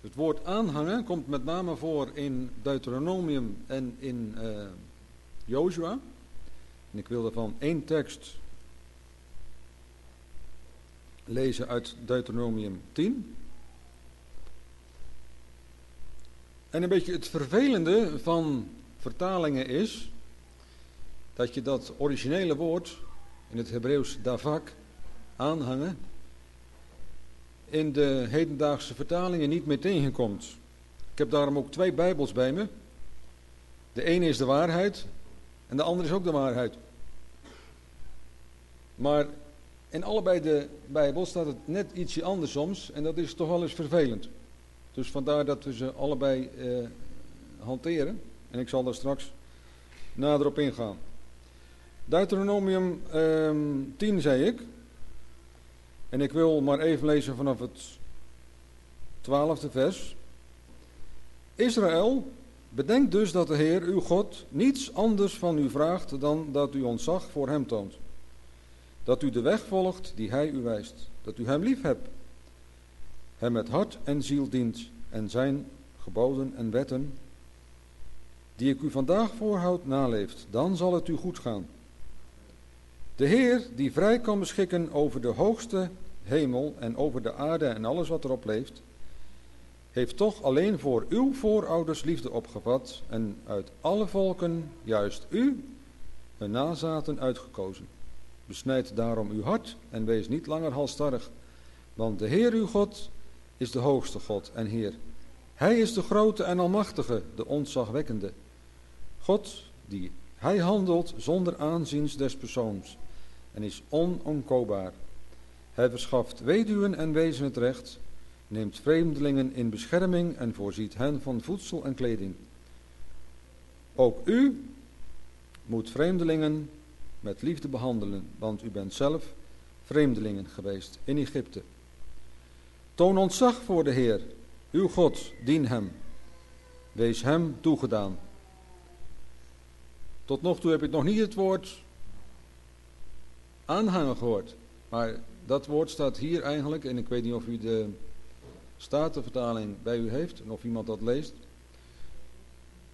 Het woord aanhangen komt met name voor in Deuteronomium en in uh, Joshua. En ik wil daarvan één tekst lezen uit Deuteronomium 10. En een beetje het vervelende van vertalingen is dat je dat originele woord in het Hebreeuws davak aanhangen in de hedendaagse vertalingen niet meer tegenkomt. Ik heb daarom ook twee Bijbels bij me. De ene is de waarheid en de andere is ook de waarheid. Maar in allebei de Bijbels staat het net ietsje anders soms en dat is toch wel eens vervelend. Dus vandaar dat we ze allebei eh, hanteren. En ik zal daar straks nader op ingaan. Deuteronomium eh, 10 zei ik. En ik wil maar even lezen vanaf het twaalfde vers. Israël, bedenk dus dat de Heer, uw God, niets anders van u vraagt dan dat u ontzag voor hem toont. Dat u de weg volgt die hij u wijst. Dat u hem lief hebt. Hem met hart en ziel dient en zijn geboden en wetten, die ik u vandaag voorhoud, naleeft. Dan zal het u goed gaan. De Heer, die vrij kan beschikken over de hoogste hemel en over de aarde en alles wat erop leeft, heeft toch alleen voor uw voorouders liefde opgevat en uit alle volken juist u, een nazaten, uitgekozen. Besnijd daarom uw hart en wees niet langer halstarrig, want de Heer uw God is de hoogste God en Heer. Hij is de grote en almachtige, de ontzagwekkende. God die hij handelt zonder aanziens des persoons en is onomkoopbaar. Hij verschaft weduwen en wezen het recht, neemt vreemdelingen in bescherming en voorziet hen van voedsel en kleding. Ook u moet vreemdelingen met liefde behandelen, want u bent zelf vreemdelingen geweest in Egypte. Toon ontzag voor de Heer, uw God, dien hem. Wees hem toegedaan. Tot nog toe heb ik nog niet het woord aanhangen gehoord. Maar dat woord staat hier eigenlijk, en ik weet niet of u de Statenvertaling bij u heeft, en of iemand dat leest.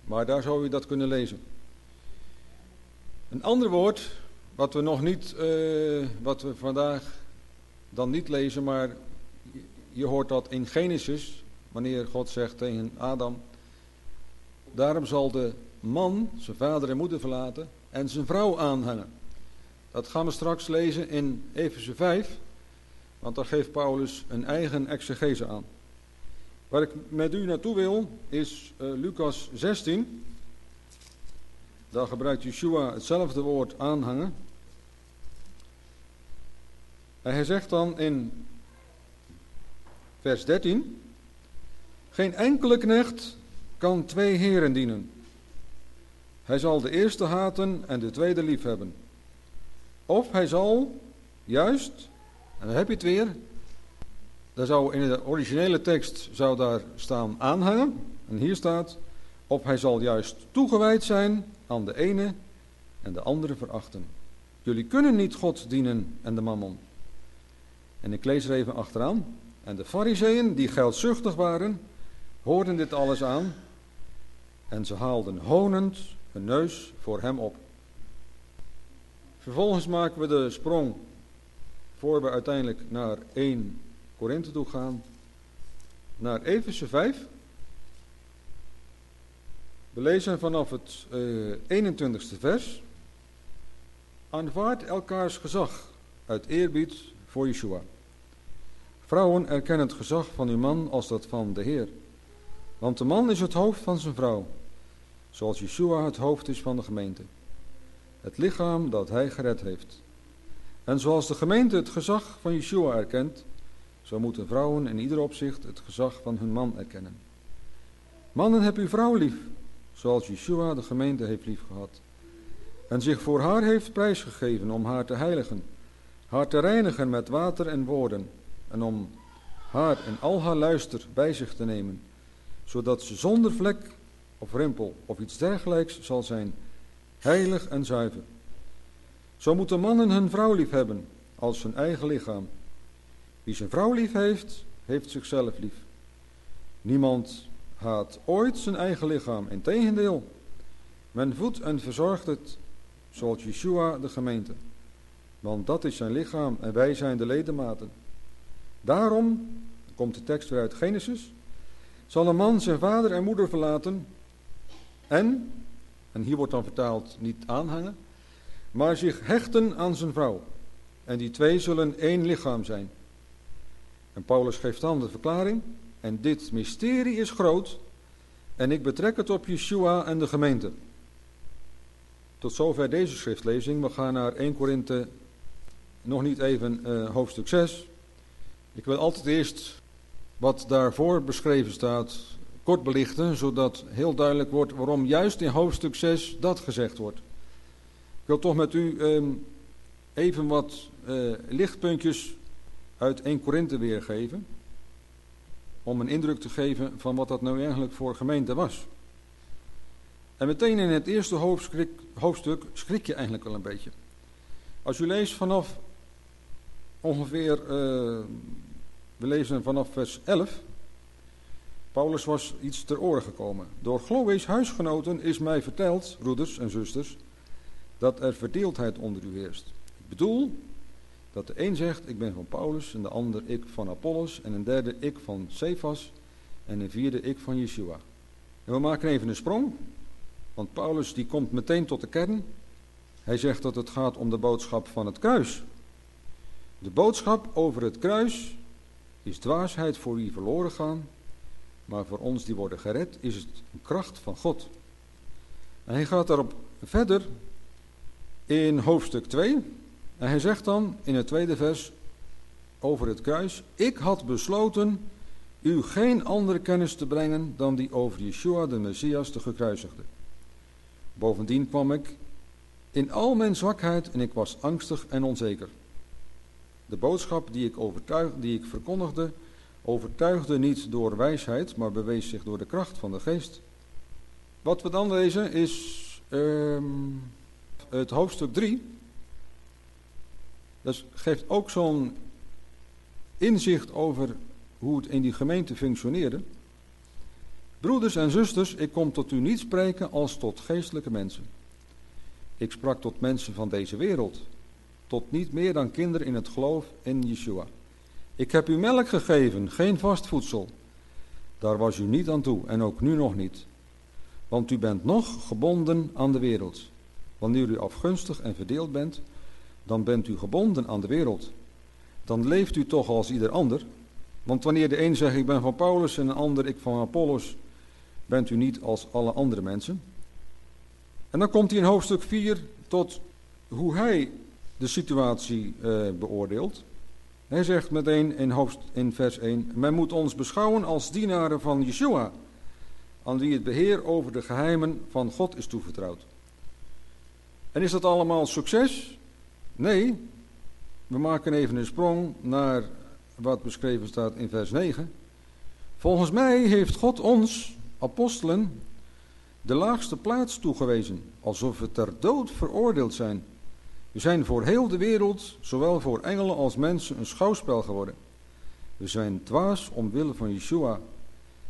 Maar daar zou u dat kunnen lezen. Een ander woord, wat we nog niet, uh, wat we vandaag dan niet lezen, maar je hoort dat in Genesis, wanneer God zegt tegen Adam, daarom zal de man zijn vader en moeder verlaten en zijn vrouw aanhangen. Dat gaan we straks lezen in Efeze 5, want daar geeft Paulus een eigen exegese aan. Waar ik met u naartoe wil is uh, Lucas 16. Daar gebruikt Yeshua hetzelfde woord aanhangen. En hij zegt dan in vers 13: Geen enkele knecht kan twee heren dienen. Hij zal de eerste haten en de tweede liefhebben. Of hij zal juist, en dan heb je het weer, daar zou in de originele tekst zou daar staan aanhangen. En hier staat, of hij zal juist toegewijd zijn aan de ene en de andere verachten. Jullie kunnen niet God dienen en de mammon. En ik lees er even achteraan. En de fariseeën, die geldzuchtig waren, hoorden dit alles aan. En ze haalden honend hun neus voor hem op. Vervolgens maken we de sprong voor we uiteindelijk naar 1 Korinthe toe gaan. Naar Efeze 5. We lezen vanaf het uh, eh, 21ste vers. Aanvaard elkaars gezag uit eerbied voor Yeshua. Vrouwen erkennen het gezag van uw man als dat van de Heer. Want de man is het hoofd van zijn vrouw, zoals Yeshua het hoofd is van de gemeente het lichaam dat hij gered heeft. En zoals de gemeente het gezag van Yeshua erkent, zo moeten vrouwen in ieder opzicht het gezag van hun man erkennen. Mannen, heb uw vrouw lief, zoals Yeshua de gemeente heeft liefgehad. en zich voor haar heeft prijsgegeven om haar te heiligen, haar te reinigen met water en woorden, en om haar en al haar luister bij zich te nemen, zodat ze zonder vlek of rimpel of iets dergelijks zal zijn, heilig en zuiver. Zo moeten mannen hun vrouw lief hebben als hun eigen lichaam. Wie zijn vrouw lief heeft, heeft zichzelf lief. Niemand haat ooit zijn eigen lichaam, integendeel. Men voedt en verzorgt het, zoals Yeshua de gemeente. Want dat is zijn lichaam en wij zijn de ledematen. Daarom, komt de tekst weer uit Genesis, zal een man zijn vader en moeder verlaten en, en hier wordt dan vertaald niet aanhangen, maar zich hechten aan zijn vrouw. En die twee zullen één lichaam zijn. En Paulus geeft dan de verklaring. En dit mysterie is groot. En ik betrek het op Yeshua en de gemeente. Tot zover deze schriftlezing. We gaan naar 1 Korinthe, nog niet even uh, hoofdstuk 6. Ik wil altijd eerst wat daarvoor beschreven staat kort belichten, zodat heel duidelijk wordt waarom juist in hoofdstuk 6 dat gezegd wordt. Ik wil toch met u ehm, even wat uh, lichtpuntjes uit 1 Korinthe weergeven. Om een indruk te geven van wat dat nou eigenlijk voor gemeente was. En meteen in het eerste hoofdstuk, hoofdstuk schrik je eigenlijk wel een beetje. Als u leest vanaf ongeveer, uh, we lezen vanaf vers 11. Paulus was iets ter oren gekomen. Door Chloe's huisgenoten is mij verteld, broeders en zusters, dat er verdeeldheid onder u heerst. Ik bedoel dat de een zegt ik ben van Paulus en de ander ik van Apollos en een derde ik van Cephas en een vierde ik van Yeshua. En we maken even een sprong, want Paulus die komt meteen tot de kern. Hij zegt dat het gaat om de boodschap van het kruis. De boodschap over het kruis is dwaasheid voor wie verloren gaan, maar voor ons die worden gered is het een kracht van God. En hij gaat daarop verder in hoofdstuk 2. En hij zegt dan in het tweede vers over het kruis: Ik had besloten u geen andere kennis te brengen dan die over Yeshua de Messias de gekruisigde. Bovendien kwam ik in al mijn zwakheid en ik was angstig en onzeker. De boodschap die ik, die ik verkondigde, overtuigde niet door wijsheid, maar bewees zich door de kracht van de geest. Wat we dan lezen is um, het hoofdstuk 3. Dat geeft ook zo'n inzicht over hoe het in die gemeente functioneerde. Broeders en zusters, ik kom tot u niet spreken als tot geestelijke mensen. Ik sprak tot mensen van deze wereld, tot niet meer dan kinderen in het geloof in Yeshua. Ik heb u melk gegeven, geen vast voedsel. Daar was u niet aan toe en ook nu nog niet. Want u bent nog gebonden aan de wereld. Wanneer u afgunstig en verdeeld bent, dan bent u gebonden aan de wereld. Dan leeft u toch als ieder ander. Want wanneer de een zegt ik ben van Paulus en een ander ik van Apollos, bent u niet als alle andere mensen. En dan komt hij in hoofdstuk 4 tot hoe hij de situatie uh, beoordeelt. Hij zegt meteen in, hoofd, in vers 1: Men moet ons beschouwen als dienaren van Yeshua, aan wie het beheer over de geheimen van God is toevertrouwd. En is dat allemaal succes? Nee. We maken even een sprong naar wat beschreven staat in vers 9. Volgens mij heeft God ons, apostelen, de laagste plaats toegewezen, alsof we ter dood veroordeeld zijn. We zijn voor heel de wereld, zowel voor engelen als mensen, een schouwspel geworden. We zijn dwaas omwille van Yeshua,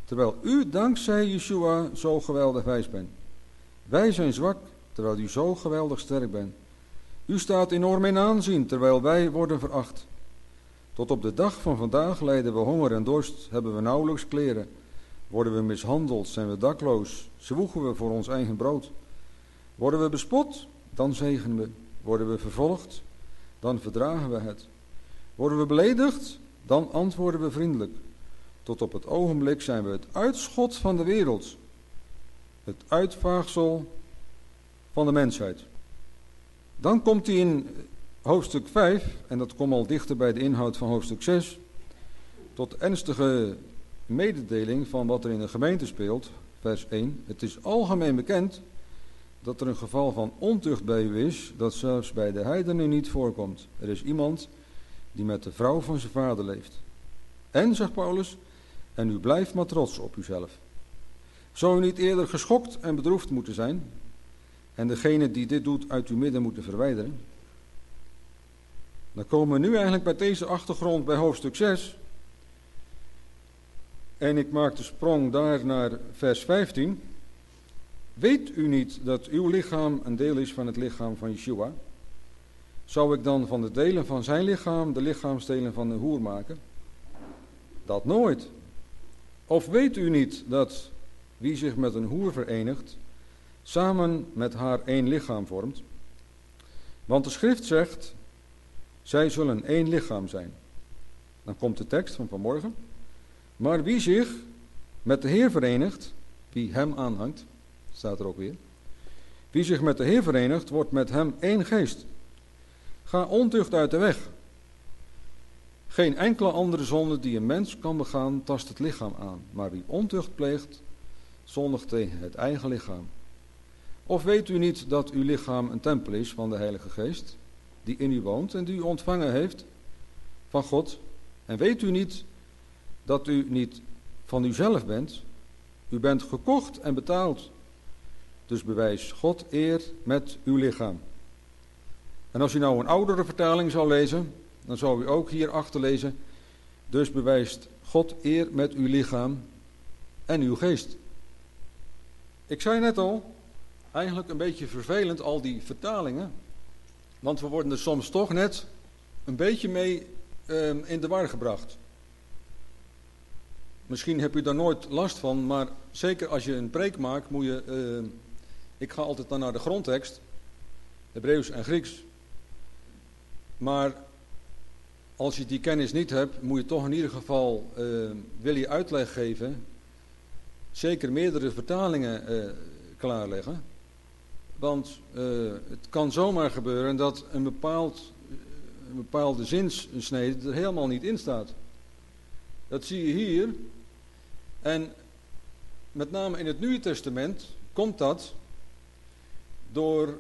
terwijl u dankzij Yeshua zo geweldig wijs bent. Wij zijn zwak, terwijl u zo geweldig sterk bent. U staat enorm in aanzien, terwijl wij worden veracht. Tot op de dag van vandaag lijden we honger en dorst, hebben we nauwelijks kleren. Worden we mishandeld, zijn we dakloos, zwoegen we voor ons eigen brood. Worden we bespot, dan zegenen we. Worden we vervolgd, dan verdragen we het. Worden we beledigd, dan antwoorden we vriendelijk. Tot op het ogenblik zijn we het uitschot van de wereld. Het uitvaagsel van de mensheid. Dan komt hij in hoofdstuk 5, en dat komt al dichter bij de inhoud van hoofdstuk 6, tot ernstige mededeling van wat er in de gemeente speelt, vers 1. Het is algemeen bekend dat er een geval van ontucht bij u is, dat zelfs bij de heidenen niet voorkomt. Er is iemand die met de vrouw van zijn vader leeft. En, zegt Paulus, en u blijft maar trots op uzelf. Zou u niet eerder geschokt en bedroefd moeten zijn en degene die dit doet uit uw midden moeten verwijderen? Dan komen we nu eigenlijk bij deze achtergrond bij hoofdstuk 6. En ik maak de sprong daar naar vers 15. Weet u niet dat uw lichaam een deel is van het lichaam van Yeshua? Zou ik dan van de delen van zijn lichaam de lichaamsdelen van de hoer maken? Dat nooit. Of weet u niet dat wie zich met een hoer verenigt, samen met haar één lichaam vormt? Want de schrift zegt, zij zullen één lichaam zijn. Dan komt de tekst van vanmorgen. Maar wie zich met de Heer verenigt, wie hem aanhangt, staat er ook weer. Wie zich met de Heer verenigt, wordt met hem één geest. Ga ontucht uit de weg. Geen enkele andere zonde die een mens kan begaan, tast het lichaam aan. Maar wie ontucht pleegt, zondigt tegen het eigen lichaam. Of weet u niet dat uw lichaam een tempel is van de Heilige Geest, die in u woont en die u ontvangen heeft van God? En weet u niet dat u niet van uzelf bent? U bent gekocht en betaald. Dus bewijs God eer met uw lichaam. En als u nou een oudere vertaling zou lezen, dan zou u ook hier achter lezen. Dus bewijst God eer met uw lichaam en uw geest. Ik zei net al, eigenlijk een beetje vervelend al die vertalingen. Want we worden er soms toch net een beetje mee uh, in de war gebracht. Misschien heb u daar nooit last van, maar zeker als je een preek maakt, moet je. Uh, ik ga altijd dan naar de grondtekst, Hebreeuws en Grieks. Maar als je die kennis niet hebt, moet je toch in ieder geval, uh, wil je uitleg geven, zeker meerdere vertalingen uh, klaarleggen. Want uh, het kan zomaar gebeuren dat een, bepaald, een bepaalde zinsnede er helemaal niet in staat. Dat zie je hier. En met name in het Nieuwe Testament komt dat door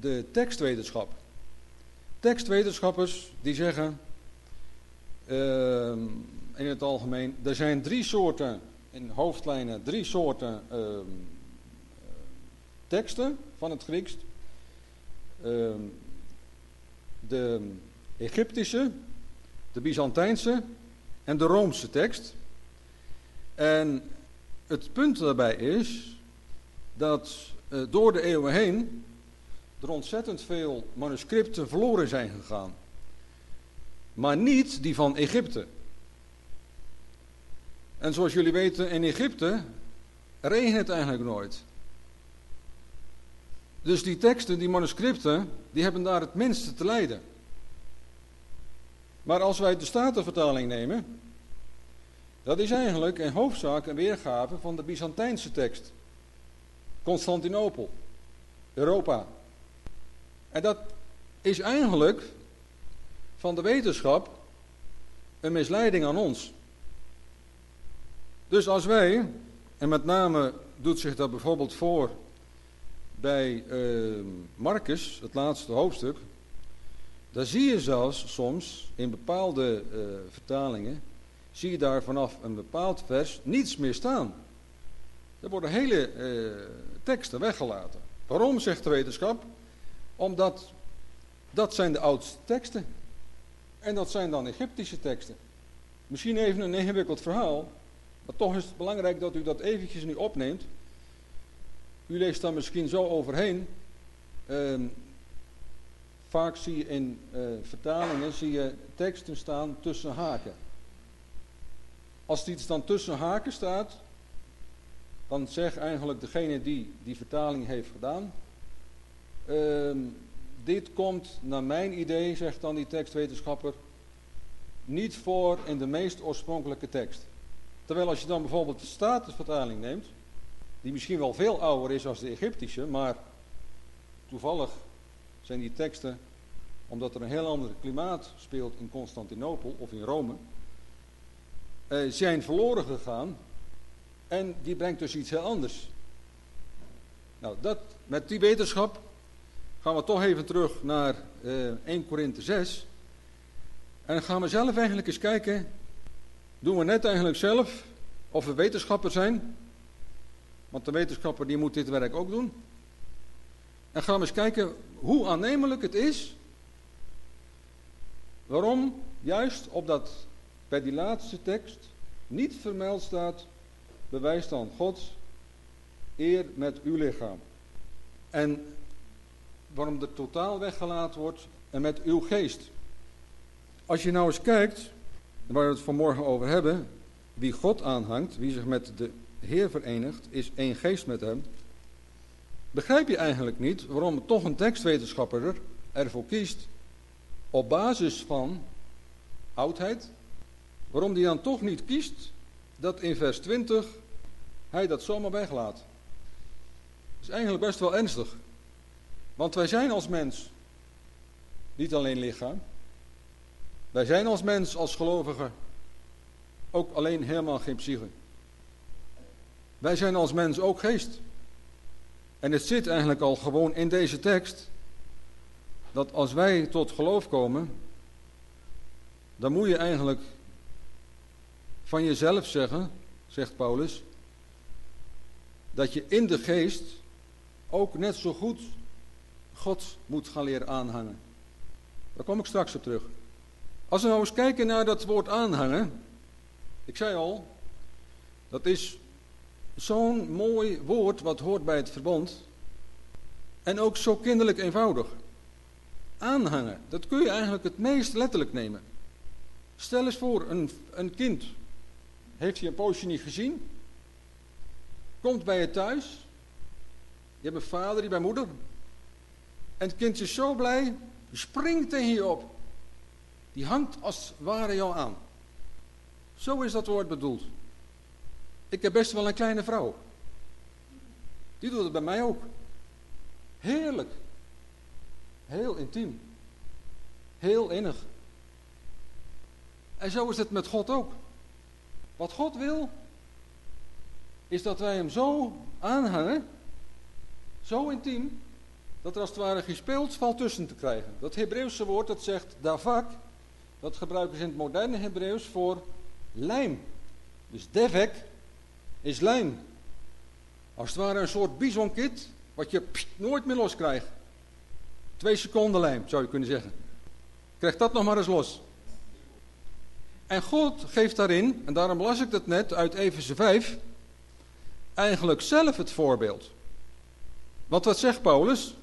de tekstwetenschap. Tekstwetenschappers die zeggen uh, in het algemeen, er zijn drie soorten, in hoofdlijnen drie soorten uh, teksten van het Grieks. Uh, de Egyptische, de Byzantijnse en de Roomse tekst. En het punt daarbij is dat uh, door de eeuwen heen er ontzettend veel manuscripten verloren zijn gegaan. Maar niet die van Egypte. En zoals jullie weten, in Egypte regent het eigenlijk nooit. Dus die teksten, die manuscripten, die hebben daar het minste te lijden. Maar als wij de Statenvertaling nemen, dat is eigenlijk in hoofdzaak een weergave van de Byzantijnse tekst. Constantinopel, Europa. En dat is eigenlijk van de wetenschap een misleiding aan ons. Dus als wij, en met name doet zich dat bijvoorbeeld voor bij uh, Marcus, het laatste hoofdstuk, daar zie je zelfs soms in bepaalde uh, vertalingen, zie je daar vanaf een bepaald vers niets meer staan. Er worden hele uh, teksten weggelaten. Waarom, zegt de wetenschap? Omdat dat zijn de oudste teksten. En dat zijn dan Egyptische teksten. Misschien even een ingewikkeld verhaal. Maar toch is het belangrijk dat u dat eventjes nu opneemt. U leest daar misschien zo overheen. Uh, vaak zie je in uh, vertalingen zie je teksten staan tussen haken. Als iets dan tussen haken staat, dan zegt eigenlijk degene die die vertaling heeft gedaan, uh, dit komt naar mijn idee, zegt dan die tekstwetenschapper, niet voor in de meest oorspronkelijke tekst. Terwijl als je dan bijvoorbeeld de Statenvertaling neemt, die misschien wel veel ouder is als de Egyptische, maar toevallig zijn die teksten, omdat er een heel ander klimaat speelt in Constantinopel of in Rome, eh, zijn verloren gegaan en die brengt dus iets heel anders. Nou, dat, met die wetenschap gaan we toch even terug naar uh, 1 Korinthe 6. En gaan we zelf eigenlijk eens kijken, doen we net eigenlijk zelf of we wetenschapper zijn. Want de wetenschapper die moet dit werk ook doen. En gaan we eens kijken hoe aannemelijk het is. Waarom juist op dat, bij die laatste tekst niet vermeld staat, bewijs dan Gods eer met uw lichaam. En waarom er totaal weggelaten wordt en met uw geest. Als je nou eens kijkt, waar we het vanmorgen over hebben, wie God aanhangt, wie zich met de Heer verenigt, is één geest met hem. Begrijp je eigenlijk niet waarom toch een tekstwetenschapper ervoor kiest, op basis van oudheid, waarom die dan toch niet kiest dat in vers 20 hij dat zomaar weglaat. Dat is eigenlijk best wel ernstig. Want wij zijn als mens niet alleen lichaam. Wij zijn als mens, als gelovigen, ook alleen helemaal geen psyche. Wij zijn als mens ook geest. En het zit eigenlijk al gewoon in deze tekst dat als wij tot geloof komen, dan moet je eigenlijk van jezelf zeggen, zegt Paulus, dat je in de geest ook net zo goed God moet gaan leren aanhangen. Daar kom ik straks op terug. Als we nou eens kijken naar dat woord aanhangen. Ik zei al, dat is zo'n mooi woord wat hoort bij het verbond. En ook zo kinderlijk eenvoudig. Aanhangen, dat kun je eigenlijk het meest letterlijk nemen. Stel eens voor, een, een kind heeft hij een poosje niet gezien. Komt bij je thuis. Je hebt een vader, die bij moeder. En het kind is zo blij, springt tegen je op. Die hangt als ware jou aan. Zo is dat woord bedoeld. Ik heb best wel een kleine vrouw. Die doet het bij mij ook. Heerlijk. Heel intiem. Heel innig. En zo is het met God ook. Wat God wil, is dat wij hem zo aanhangen, zo intiem, dat er als het ware geen valt tussen te krijgen. Dat Hebreeuwse woord dat zegt davak, dat gebruiken ze in het moderne Hebreeuws voor lijm. Dus devek is lijm. Als het ware een soort bisonkit, wat je nooit meer los krijgt. Twee seconden lijm, zou je kunnen zeggen. Krijg dat nog maar eens los. En God geeft daarin, en daarom las ik dat net uit Efeze 5, eigenlijk zelf het voorbeeld. Want wat zegt Paulus?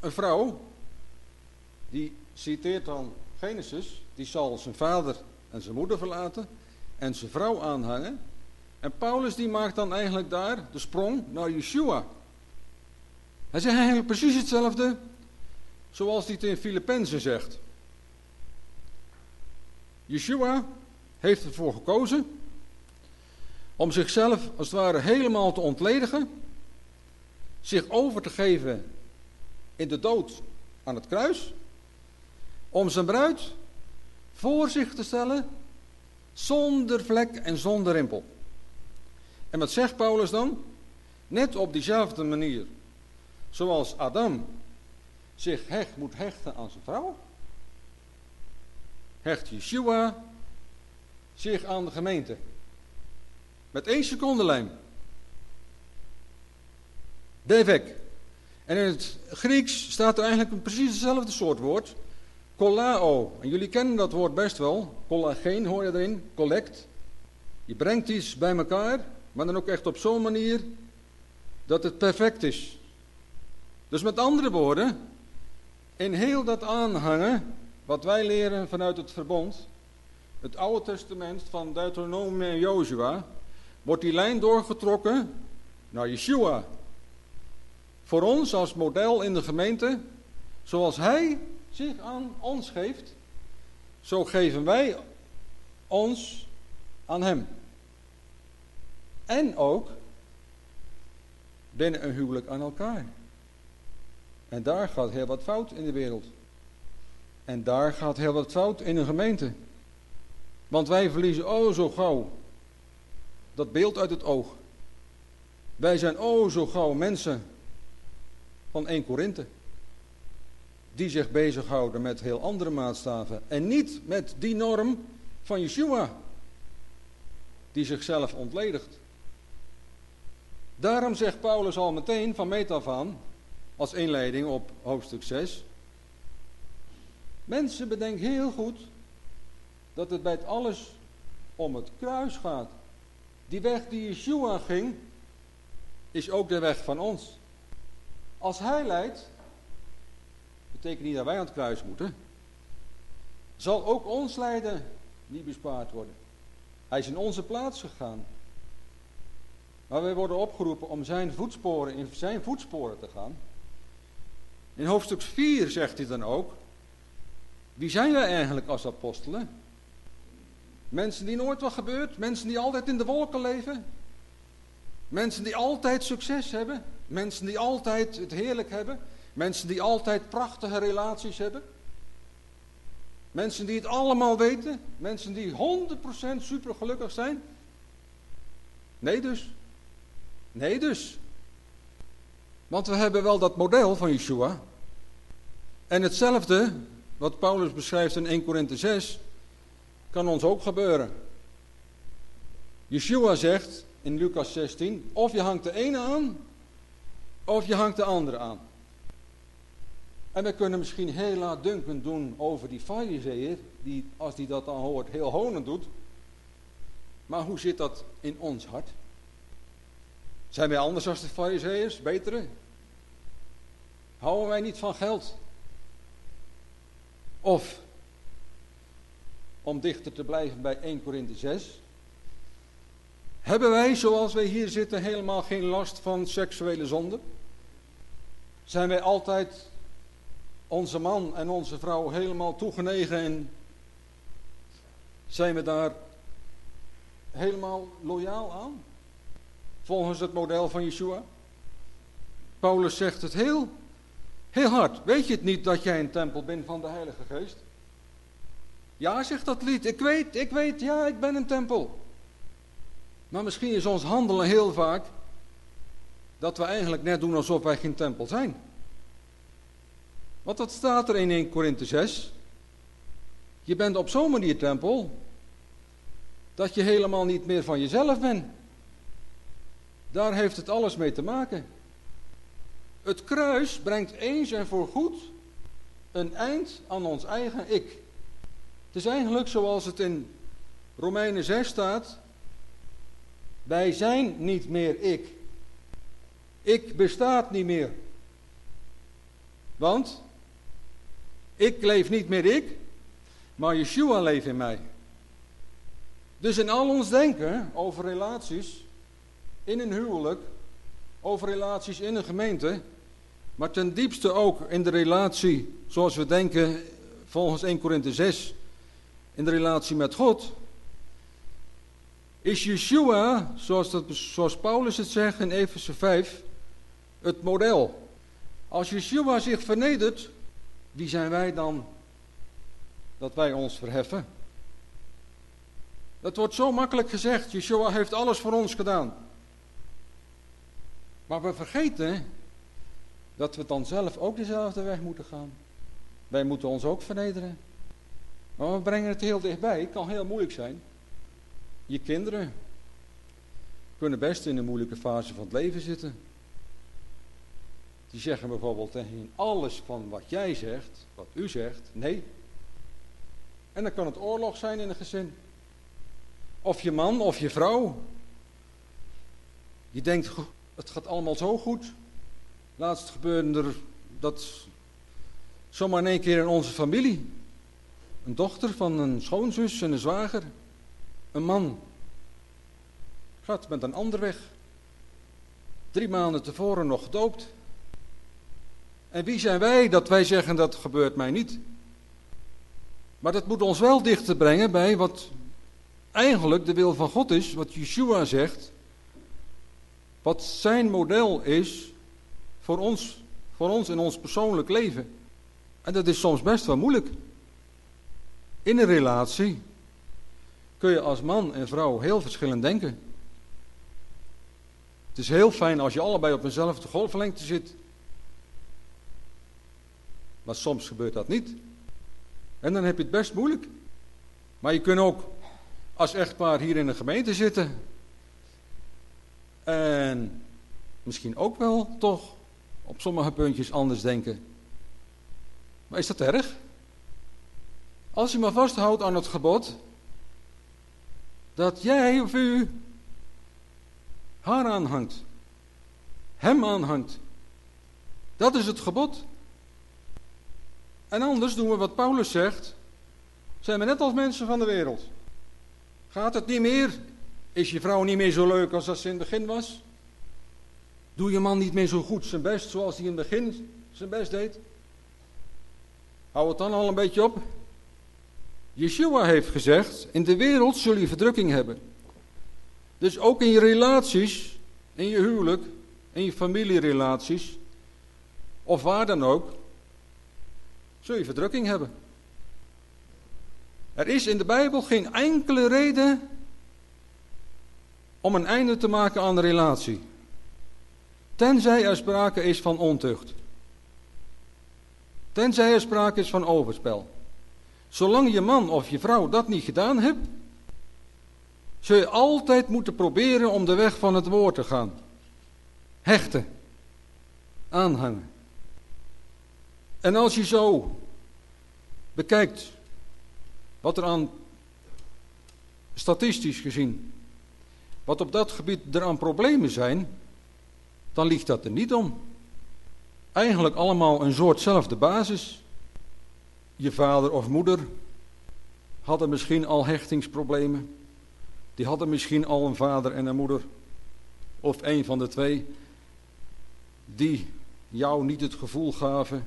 Een vrouw, die citeert dan Genesis, die zal zijn vader en zijn moeder verlaten en zijn vrouw aanhangen. En Paulus die maakt dan eigenlijk daar de sprong naar Yeshua. Hij zegt eigenlijk precies hetzelfde zoals hij het in Filippenzen zegt. Yeshua heeft ervoor gekozen om zichzelf als het ware helemaal te ontledigen, zich over te geven in de dood aan het kruis, om zijn bruid voor zich te stellen zonder vlek en zonder rimpel. En wat zegt Paulus dan? Net op diezelfde manier zoals Adam zich hecht, moet hechten aan zijn vrouw, hecht Yeshua zich aan de gemeente. Met één seconde lijm. Devek. En in het Grieks staat er eigenlijk een precies hetzelfde soort woord. Collao. En jullie kennen dat woord best wel. Collageen hoor je erin. Collect. Je brengt iets bij elkaar, maar dan ook echt op zo'n manier dat het perfect is. Dus met andere woorden, in heel dat aanhangen, wat wij leren vanuit het verbond, het Oude Testament van Deuteronomie en Jozua, wordt die lijn doorgetrokken naar Yeshua. Voor ons als model in de gemeente, zoals Hij zich aan ons geeft, zo geven wij ons aan Hem. En ook binnen een huwelijk aan elkaar. En daar gaat heel wat fout in de wereld. En daar gaat heel wat fout in een gemeente. Want wij verliezen oh zo gauw dat beeld uit het oog. Wij zijn oh zo gauw mensen van 1 Korinthe. Die zich bezighouden met heel andere maatstaven. En niet met die norm van Yeshua. Die zichzelf ontledigt. Daarom zegt Paulus al meteen van meet af aan, als inleiding op hoofdstuk 6. Mensen, bedenk heel goed dat het bij het alles om het kruis gaat. Die weg die Yeshua ging, is ook de weg van ons. Als hij leidt, betekent niet dat wij aan het kruis moeten, zal ook ons lijden niet bespaard worden. Hij is in onze plaats gegaan. Maar wij worden opgeroepen om zijn voetsporen, in zijn voetsporen te gaan. In hoofdstuk 4 zegt hij dan ook, wie zijn wij eigenlijk als apostelen? Mensen die nooit wat gebeurt, mensen die altijd in de wolken leven, mensen die altijd succes hebben, mensen die altijd het heerlijk hebben, mensen die altijd prachtige relaties hebben, mensen die het allemaal weten, mensen die 100% super gelukkig zijn. Nee dus. Nee dus. Want we hebben wel dat model van Yeshua. En hetzelfde, wat Paulus beschrijft in 1 Korinthe 6, kan ons ook gebeuren. Yeshua zegt in Lucas 16, of je hangt de ene aan, of je hangt de andere aan. En we kunnen misschien heel laatdunkend doen over die fariseer, die als die dat dan hoort heel honend doet. Maar hoe zit dat in ons hart? Zijn wij anders als de fariseeërs, betere? Houden wij niet van geld? Of, om dichter te blijven bij 1 Korinthe 6, hebben wij, zoals wij hier zitten, helemaal geen last van seksuele zonde? Zijn wij altijd onze man en onze vrouw helemaal toegenegen en zijn we daar helemaal loyaal aan? Volgens het model van Yeshua? Paulus zegt het heel, heel hard. Weet je het niet dat jij een tempel bent van de Heilige Geest? Ja, zegt dat lied. Ik weet, ik weet, ja, ik ben een tempel. Maar misschien is ons handelen heel vaak dat we eigenlijk net doen alsof wij geen tempel zijn. Want dat staat er in 1 Korinthe 6. Je bent op zo'n manier tempel dat je helemaal niet meer van jezelf bent. Daar heeft het alles mee te maken. Het kruis brengt eens en voor goed een eind aan ons eigen ik. Het is eigenlijk zoals het in Romeinen 6 staat. Wij zijn niet meer ik. Ik bestaat niet meer. Want ik leef niet meer ik, maar Yeshua leeft in mij. Dus in al ons denken over relaties, in een huwelijk, over relaties in een gemeente, maar ten diepste ook in de relatie zoals we denken volgens 1 Korinthe 6, in de relatie met God, is Yeshua, zoals, Paulus het zegt in Efeze 5, het model. Als Yeshua zich vernedert, wie zijn wij dan dat wij ons verheffen? Dat wordt zo makkelijk gezegd. Yeshua heeft alles voor ons gedaan. Maar we vergeten dat we dan zelf ook dezelfde weg moeten gaan. Wij moeten ons ook vernederen. Maar we brengen het heel dichtbij. Het kan heel moeilijk zijn. Je kinderen kunnen best in een moeilijke fase van het leven zitten. Die zeggen bijvoorbeeld tegen alles van wat jij zegt, wat u zegt, nee. En dan kan het oorlog zijn in een gezin. Of je man of je vrouw. Je denkt, het gaat allemaal zo goed. Laatst gebeurde er dat zomaar in één keer in onze familie. Een dochter van een schoonzus en een zwager. Een man. Gaat met een ander weg. Drie maanden tevoren nog gedoopt. En wie zijn wij dat wij zeggen dat gebeurt mij niet? Maar dat moet ons wel dichter brengen bij wat eigenlijk de wil van God is, wat Yeshua zegt. Wat zijn model is voor ons, voor ons in ons persoonlijk leven. En dat is soms best wel moeilijk. In een relatie kun je als man en vrouw heel verschillend denken. Het is heel fijn als je allebei op dezelfde golflengte zit. Maar soms gebeurt dat niet. En dan heb je het best moeilijk. Maar je kunt ook als echtpaar hier in de gemeente zitten. En misschien ook wel toch op sommige puntjes anders denken. Maar is dat erg? Als je maar vasthoudt aan het gebod dat jij of u haar aanhangt, hem aanhangt. Dat is het gebod. En anders doen we wat Paulus zegt, zijn we net als mensen van de wereld. Gaat het niet meer? Is je vrouw niet meer zo leuk als dat ze in het begin was? Doe je man niet meer zo goed zijn best zoals hij in het begin zijn best deed? Hou het dan al een beetje op. Yeshua heeft gezegd, in de wereld zul je verdrukking hebben. Dus ook in je relaties, in je huwelijk, in je familierelaties, of waar dan ook, zul je verdrukking hebben. Er is in de Bijbel geen enkele reden om een einde te maken aan de relatie. Tenzij er sprake is van ontucht. Tenzij er sprake is van overspel. Zolang je man of je vrouw dat niet gedaan hebt, zul je altijd moeten proberen om de weg van het woord te gaan. Hechten. Aanhangen. En als je zo bekijkt wat er aan, statistisch gezien, wat op dat gebied er aan problemen zijn, dan ligt dat er niet om. Eigenlijk allemaal een soortzelfde basis. Je vader of moeder hadden misschien al hechtingsproblemen. Die hadden misschien al een vader en een moeder. Of een van de twee. Die jou niet het gevoel gaven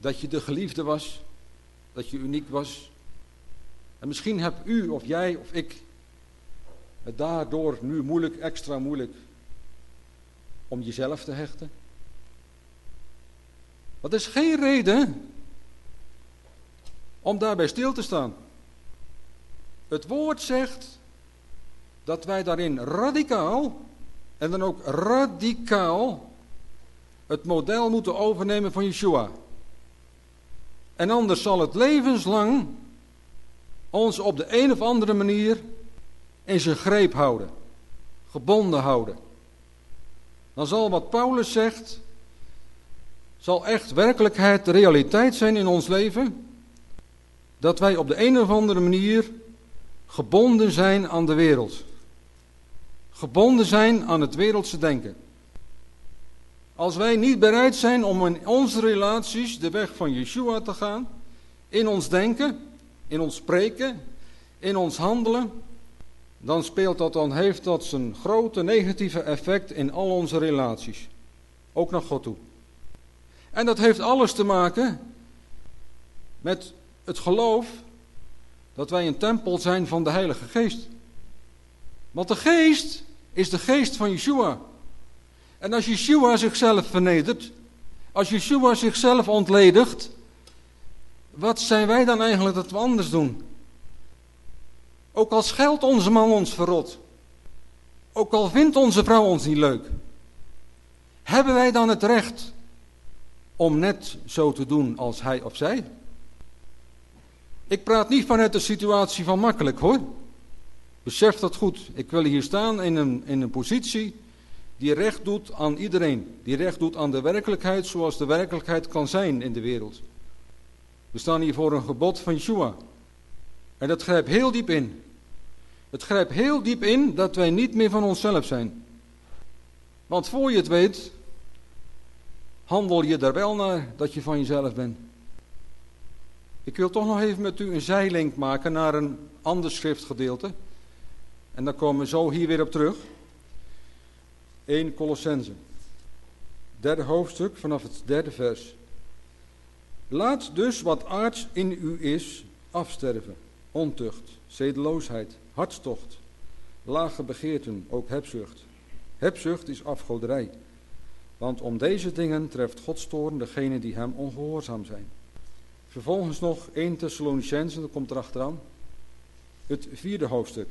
dat je de geliefde was. Dat je uniek was. En misschien heb u of jij of ik het daardoor nu moeilijk, extra moeilijk om jezelf te hechten. Dat is geen reden om daarbij stil te staan. Het woord zegt dat wij daarin radicaal, en dan ook radicaal, het model moeten overnemen van Yeshua. En anders zal het levenslang ons op de een of andere manier in zijn greep houden, gebonden houden. Dan zal wat Paulus zegt, zal echt werkelijkheid, realiteit zijn in ons leven, dat wij op de een of andere manier gebonden zijn aan de wereld. Gebonden zijn aan het wereldse denken. Als wij niet bereid zijn om in onze relaties de weg van Yeshua te gaan, in ons denken, in ons spreken, in ons handelen, dan speelt dat dan, heeft dat zijn grote negatieve effect in al onze relaties. Ook naar God toe. En dat heeft alles te maken met het geloof dat wij een tempel zijn van de Heilige Geest. Want de Geest is de Geest van Yeshua. En als Yeshua zichzelf vernedert, als Yeshua zichzelf ontledigt, wat zijn wij dan eigenlijk dat we anders doen? Ook al scheldt onze man ons verrot, ook al vindt onze vrouw ons niet leuk, hebben wij dan het recht om net zo te doen als hij of zij? Ik praat niet vanuit de situatie van makkelijk hoor. Besef dat goed. Ik wil hier staan in een, in een positie die recht doet aan iedereen. Die recht doet aan de werkelijkheid zoals de werkelijkheid kan zijn in de wereld. We staan hier voor een gebod van Yeshua. En dat grijpt heel diep in. Het grijpt heel diep in dat wij niet meer van onszelf zijn. Want voor je het weet, handel je er wel naar dat je van jezelf bent. Ik wil toch nog even met u een zijlink maken naar een ander schriftgedeelte. En dan komen we zo hier weer op terug. 1 Colossense. Derde hoofdstuk vanaf het derde vers. Laat dus wat aards in u is afsterven. Ontucht, zedeloosheid, hartstocht, lage begeerten, ook hebzucht. Hebzucht is afgoderij. Want om deze dingen treft Gods toorn degenen die hem ongehoorzaam zijn. Vervolgens nog 1 Thessalonicense, dat komt erachteraan. Het vierde hoofdstuk.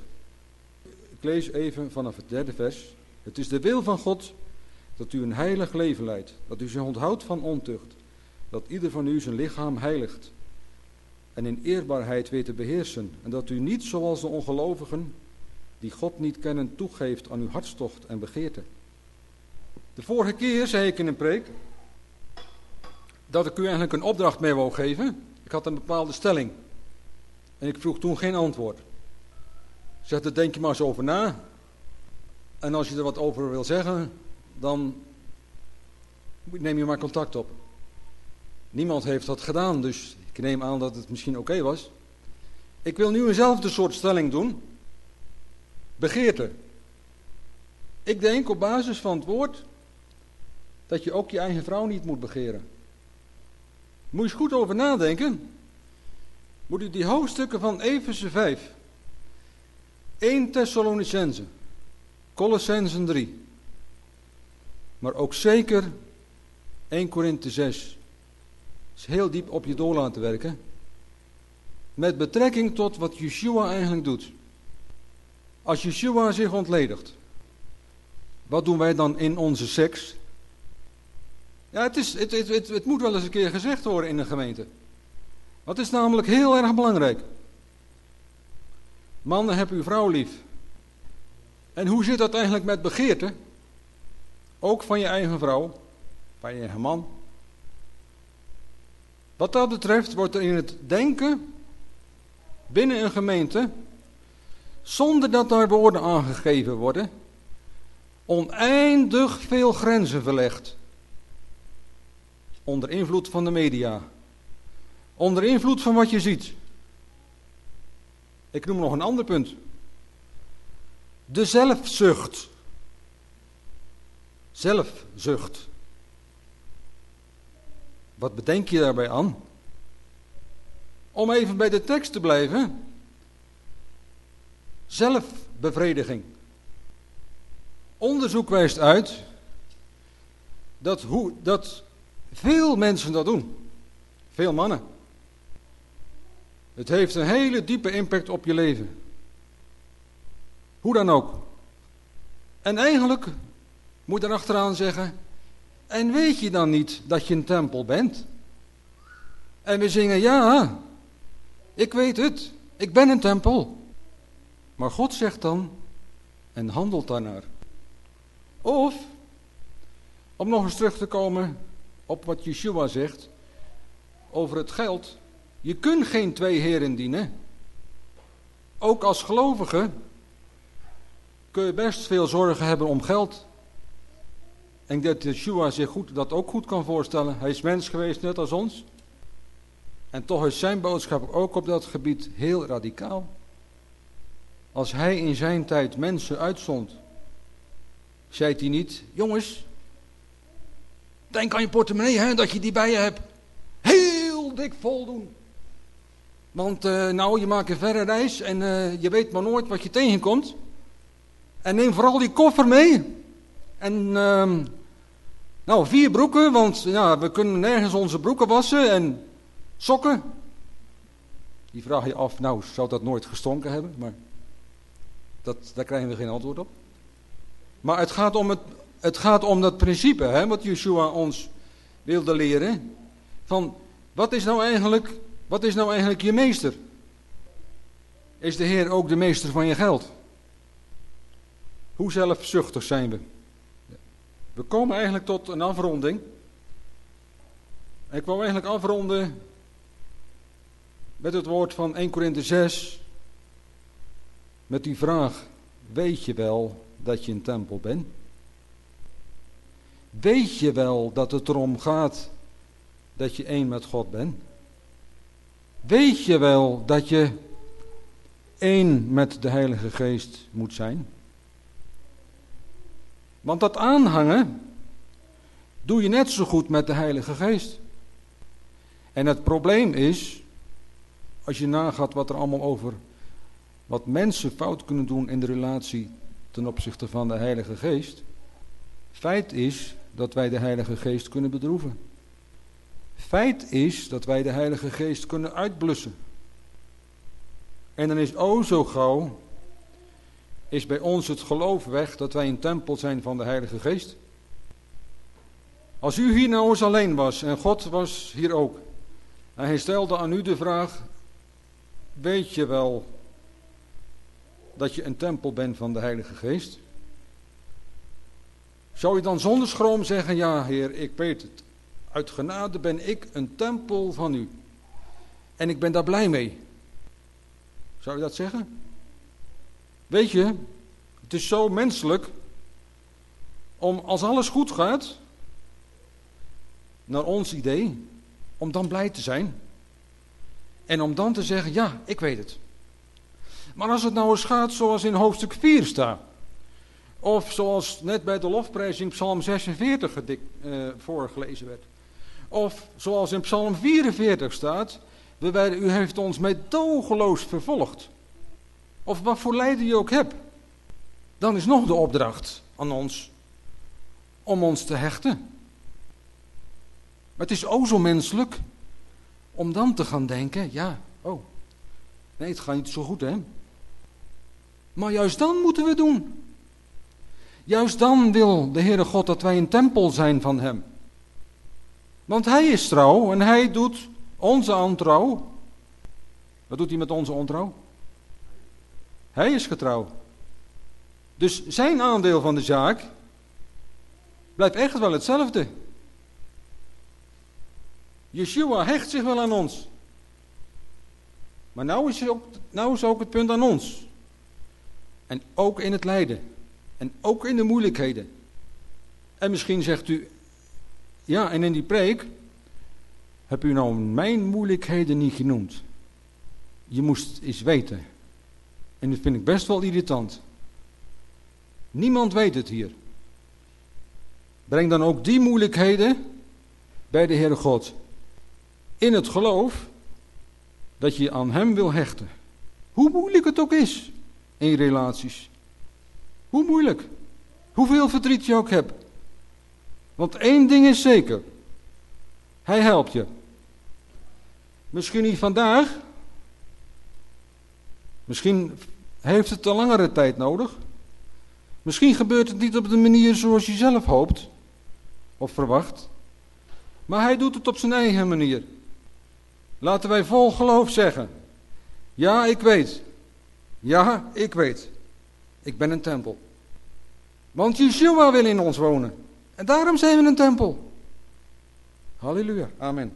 Ik lees even vanaf het derde vers. Het is de wil van God dat u een heilig leven leidt, dat u zich onthoudt van ontucht, dat ieder van u zijn lichaam heiligt en in eerbaarheid weet te beheersen. En dat u niet zoals de ongelovigen, die God niet kennen, toegeeft aan uw hartstocht en begeerte. De vorige keer zei ik in een preek dat ik u eigenlijk een opdracht mee wou geven. Ik had een bepaalde stelling. En ik vroeg toen geen antwoord. Ik zeg, daar denk je maar eens over na. En als je er wat over wil zeggen, dan neem je maar contact op. Niemand heeft dat gedaan, dus ik neem aan dat het misschien oké was. Ik wil nu eenzelfde soort stelling doen. Begeerte. Ik denk op basis van het woord dat je ook je eigen vrouw niet moet begeren. Moet je eens goed over nadenken. Moet u die hoofdstukken van Efeze 5, 1 Thessalonicense, Colossensen 3, maar ook zeker 1 Korinthe 6, heel diep op je door laten werken. Met betrekking tot wat Yeshua eigenlijk doet. Als Yeshua zich ontledigt, wat doen wij dan in onze seks? Ja, het, is, het, het, het, moet wel eens een keer gezegd worden in een gemeente. Dat is namelijk heel erg belangrijk. Mannen, heb uw vrouw lief. En hoe zit dat eigenlijk met begeerte? Ook van je eigen vrouw, van je eigen man. Wat dat betreft wordt er in het denken binnen een gemeente, zonder dat daar woorden aangegeven worden, oneindig veel grenzen verlegd. Onder invloed van de media. Onder invloed van wat je ziet. Ik noem nog een ander punt. De zelfzucht. Zelfzucht. Wat bedenk je daarbij aan? Om even bij de tekst te blijven. Zelfbevrediging. Onderzoek wijst uit dat, hoe, dat veel mensen dat doen. Veel mannen. Het heeft een hele diepe impact op je leven. Hoe dan ook. En eigenlijk moet je erachteraan zeggen, en weet je dan niet dat je een tempel bent? En we zingen, ja, ik weet het, ik ben een tempel. Maar God zegt dan, en handelt daarnaar. Of, om nog eens terug te komen op wat Yeshua zegt over het geld. Je kunt geen twee heren dienen. Ook als gelovige kun je best veel zorgen hebben om geld. En dat Yeshua zich goed, dat ook goed kan voorstellen. Hij is mens geweest, net als ons. En toch is zijn boodschap ook op dat gebied heel radicaal. Als hij in zijn tijd mensen uitzond, zei hij niet: Jongens, denk aan je portemonnee, hè, dat je die bij je hebt. Heel dik vol doen. Want uh, nou, je maakt een verre reis en uh, je weet maar nooit wat je tegenkomt. En neem vooral die koffer mee. En uh, nou, vier broeken, want ja, we kunnen nergens onze broeken wassen. En sokken. Die vraag je af, nou, zou dat nooit gestonken hebben? Maar dat, daar krijgen we geen antwoord op. Maar het gaat om, het, het gaat om dat principe, hè, wat Yeshua ons wilde leren. Van, wat is nou eigenlijk, wat is nou eigenlijk je meester? Is de Heer ook de meester van je geld? Hoe zelfzuchtig zijn we? We komen eigenlijk tot een afronding. Ik wou eigenlijk afronden met het woord van 1 Korinthe 6. Met die vraag, weet je wel dat je een tempel bent? Weet je wel dat het erom gaat dat je één met God bent? Weet je wel dat je één met de Heilige Geest moet zijn? Want dat aanhangen doe je net zo goed met de Heilige Geest. En het probleem is, als je nagaat wat er allemaal over, wat mensen fout kunnen doen in de relatie ten opzichte van de Heilige Geest. Feit is dat wij de Heilige Geest kunnen bedroeven. Feit is dat wij de Heilige Geest kunnen uitblussen. En dan is o zo gauw, is bij ons het geloof weg dat wij een tempel zijn van de Heilige Geest. Als u hier nou eens alleen was en God was hier ook. En hij stelde aan u de vraag: Weet je wel dat je een tempel bent van de Heilige Geest? Zou je dan zonder schroom zeggen: Ja, Heer, ik weet het. Uit genade ben ik een tempel van u. En ik ben daar blij mee. Zou je dat zeggen? Weet je, het is zo menselijk om als alles goed gaat, naar ons idee, om dan blij te zijn. En om dan te zeggen, ja, ik weet het. Maar als het nou eens gaat zoals in hoofdstuk 4 staat. Of zoals net bij de lofprijzing Psalm 46 gedik, uh, voorgelezen werd. Of zoals in Psalm 44 staat. U heeft ons met dogeloos vervolgd. Of wat voor lijden je ook hebt. Dan is nog de opdracht aan ons om ons te hechten. Maar het is o zo menselijk om dan te gaan denken, ja, oh, nee, het gaat niet zo goed, hè. Maar juist dan moeten we doen. Juist dan wil de Heere God dat wij een tempel zijn van Hem. Want Hij is trouw en Hij doet onze ontrouw. Wat doet Hij met onze ontrouw? Hij is getrouw. Dus zijn aandeel van de zaak blijft echt wel hetzelfde. Yeshua hecht zich wel aan ons. Maar nou is, ook, nou ook het punt aan ons. En ook in het lijden. En ook in de moeilijkheden. En misschien zegt u, ja, en in die preek heb u nou mijn moeilijkheden niet genoemd. Je moest eens weten. En dat vind ik best wel irritant. Niemand weet het hier. Breng dan ook die moeilijkheden bij de Heere God. In het geloof dat je aan Hem wil hechten. Hoe moeilijk het ook is in relaties. Hoe moeilijk. Hoeveel verdriet je ook hebt. Want één ding is zeker. Hij helpt je. Misschien niet vandaag. Misschien heeft het een langere tijd nodig. Misschien gebeurt het niet op de manier zoals je zelf hoopt of verwacht. Maar hij doet het op zijn eigen manier. Laten wij vol geloof zeggen. Ja, ik weet. Ja, ik weet. Ik ben een tempel. Want Yeshua wil in ons wonen. En daarom zijn we een tempel. Halleluja. Amen.